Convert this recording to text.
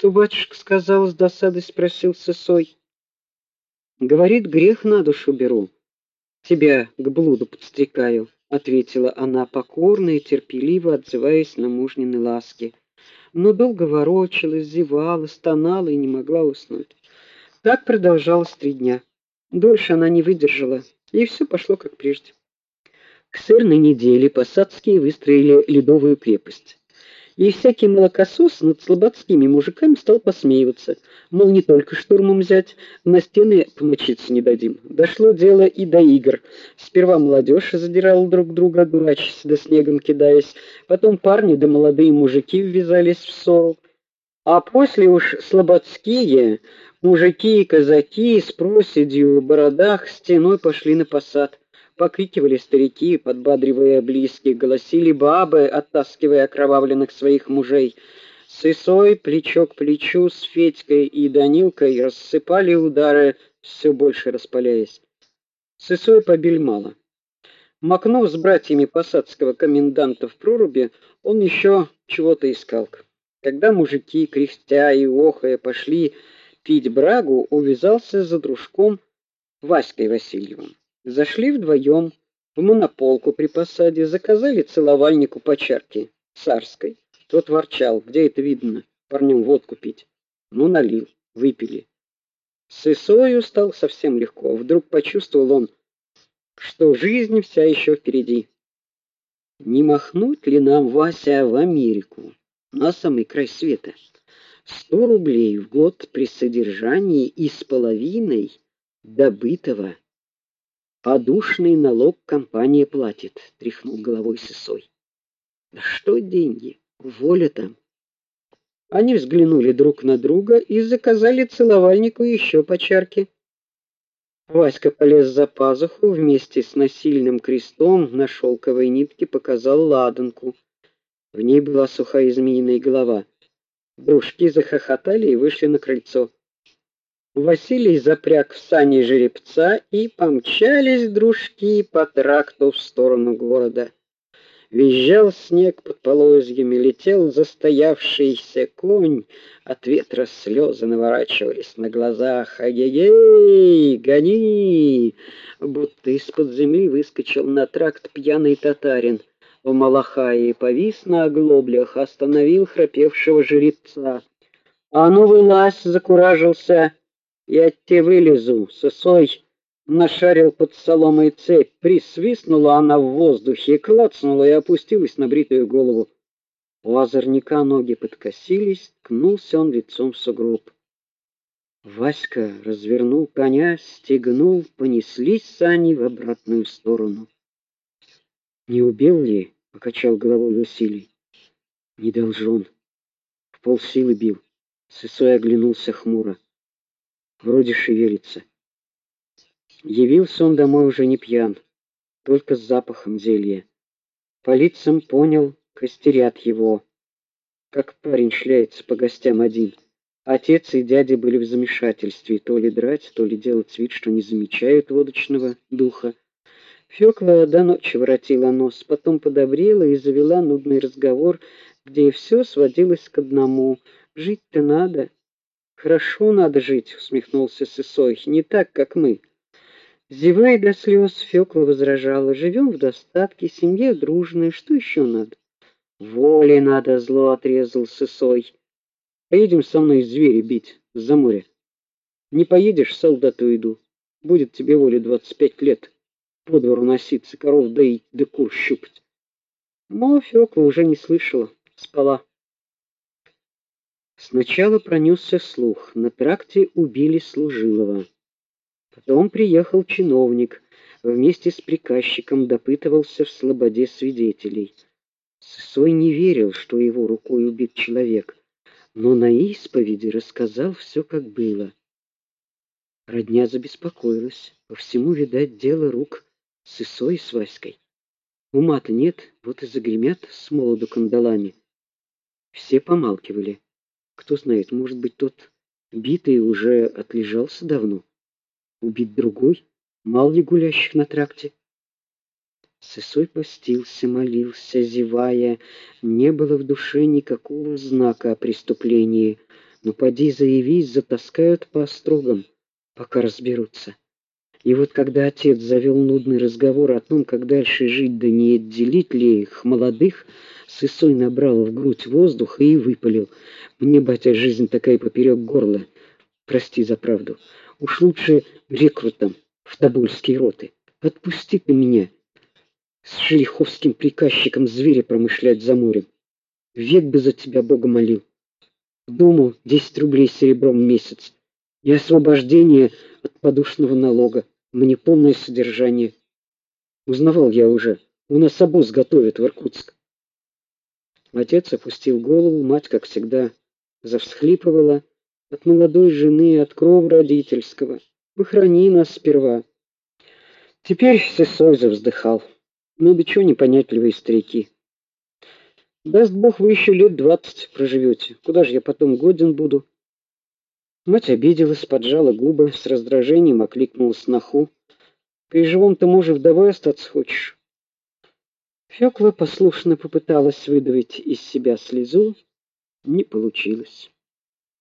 Что батюшка сказал с досадой спросил Сысой. Говорит, грех на душу беру. Тебя к блуду подстрекаю, ответила она покорно и терпеливо отзываясь на мужнины ласки. Но долго ворочалась, зевала, стонала и не могла уснуть. Так продолжалось три дня. Дольше она не выдержала, и все пошло как прежде. К сырной неделе посадские выстроили ледовую крепость. И всякий молокосос над слободскими мужиками стал посмеиваться. Мол, не только штурмом взять, на стены помочиться не дадим. Дошло дело и до игр. Сперва молодежь задирала друг друга, дурачась да снегом кидаясь. Потом парни да молодые мужики ввязались в ссору. А после уж слободские мужики и казаки с проседью в бородах стеной пошли на посад покрикивали старики, подбадривая близких, голосили бабы, оттаскивая окровавленных своих мужей. С Исой плечо к плечу с Федькой и Данилкой рассыпали удары, все больше распаляясь. С Исой побили мало. Макнув с братьями посадского коменданта в проруби, он еще чего-то искал. Когда мужики, кряхтя и охая, пошли пить брагу, увязался за дружком Васькой Васильевым. Зашли вдвоем в монополку при посаде, заказали целовальнику по чарке царской. Тот ворчал: "Где это видно? Парням водку пить". Ну налил, выпили. С Исою стал совсем легко. Вдруг почувствовал он, что жизнь вся еще впереди. Не махнуть ли нам, Вася, в Америку, на самый край света? Сто рублей в год при содержании и с половиной добытого Подушный налог компания платит, тряхнул головой Сысой. Да что деньги? Воля там. Они взглянули друг на друга и заказали целовальнику еще по чарке. Васька полез за пазуху вместе с насильным крестом на шелковой нитке показал ладанку. В ней была сухая змеиная голова. Дружки захохотали и вышли на крыльцо. Василий запряг в сани жеребца, и помчались дружки по тракту в сторону города. Визжал снег под полозьями, летел застоявшийся конь, от ветра слезы наворачивались на глазах. Ай-яй-яй, гони! Будто из-под земли выскочил на тракт пьяный татарин в малахае, повис на оглоблях, остановил храпевшего жеребца. А ну вылазь, закуражился я тебе вылезу, сосой нашарил под соломой цепь, присвистнула она в воздухе, клацнула и опустилась на бритую голову. У озорника ноги подкосились, ткнулся он лицом в сугроб. Васька развернул коня, стегнул, понеслись сани в обратную сторону. Не убил ли? покачал головой Василий. Не должен. В полсилы бил. Сысой оглянулся хмуро вроде шевелится. Явился он домой уже не пьян, только с запахом зелья. По лицам понял, костерят его. Как парень шляется по гостям один. Отец и дядя были в замешательстве, то ли драть, то ли делать вид, что не замечают водочного духа. Фёкла до ночи воротила нос, потом подобрела и завела нудный разговор, где все сводилось к одному: жить-то надо. Хорошо надо жить, усмехнулся Сысой. Не так, как мы. Зевая до слез, Фёкла возражала: "Живем в достатке, семья дружная, что еще надо?" "Воли надо", зло отрезал Сысой. "Поедем со мной зверя бить за море. Не поедешь, солдату иду. Будет тебе воля двадцать пять лет. По двору носиться, коров доить, да кур щупать". Но Фёкла уже не слышала, спала. Сначала пронесся слух: на тракте убили служилого. Потом приехал чиновник, вместе с приказчиком допытывался в слободе свидетелей. Сысой не верил, что его рукой убит человек, но на исповеди рассказал все, как было. Родня забеспокоилась. По всему, видать, дело рук Сысой с Васькой. Ума-то нет, вот и загремят с молоду кандалами. Все помалкивали. Кто знает, может быть, тот битый уже отлежался давно. Убит другой, мало ли гулящих на тракте. Сысой постился, молился, зевая, не было в душе никакого знака о преступлении. Ну поди заявись, затаскают по острогам, пока разберутся. И вот когда отец завел нудный разговор о том, как дальше жить, да не отделить ли их молодых, Сысой набрал в грудь воздуха и выпалил: "Мне, батя, жизнь такая поперек горла. Прости за правду. Уж лучше рекрутом в Тобольские роты. Отпусти ты меня с шелиховским приказчиком зверя промышлять за морем. Век бы за тебя Бога молил. Думал, 10 рублей серебром в месяц и освобождение от подушного налога. Мне полное содержание. Узнавал я уже. У нас обоз готовят в Иркутск. Отец опустил голову, мать, как всегда, завсхлипывала от молодой жены, от крова родительского. Похорони нас сперва. Теперь Сысой завздыхал. Ну да чего непонятливые старики. Даст Бог, вы еще лет двадцать проживете. Куда же я потом годен буду? Мать обиделась, поджала губы, с раздражением окликнула сноху. При живом-то муже вдовой остаться хочешь? Фёкла послушно попыталась выдавить из себя слезу, не получилось.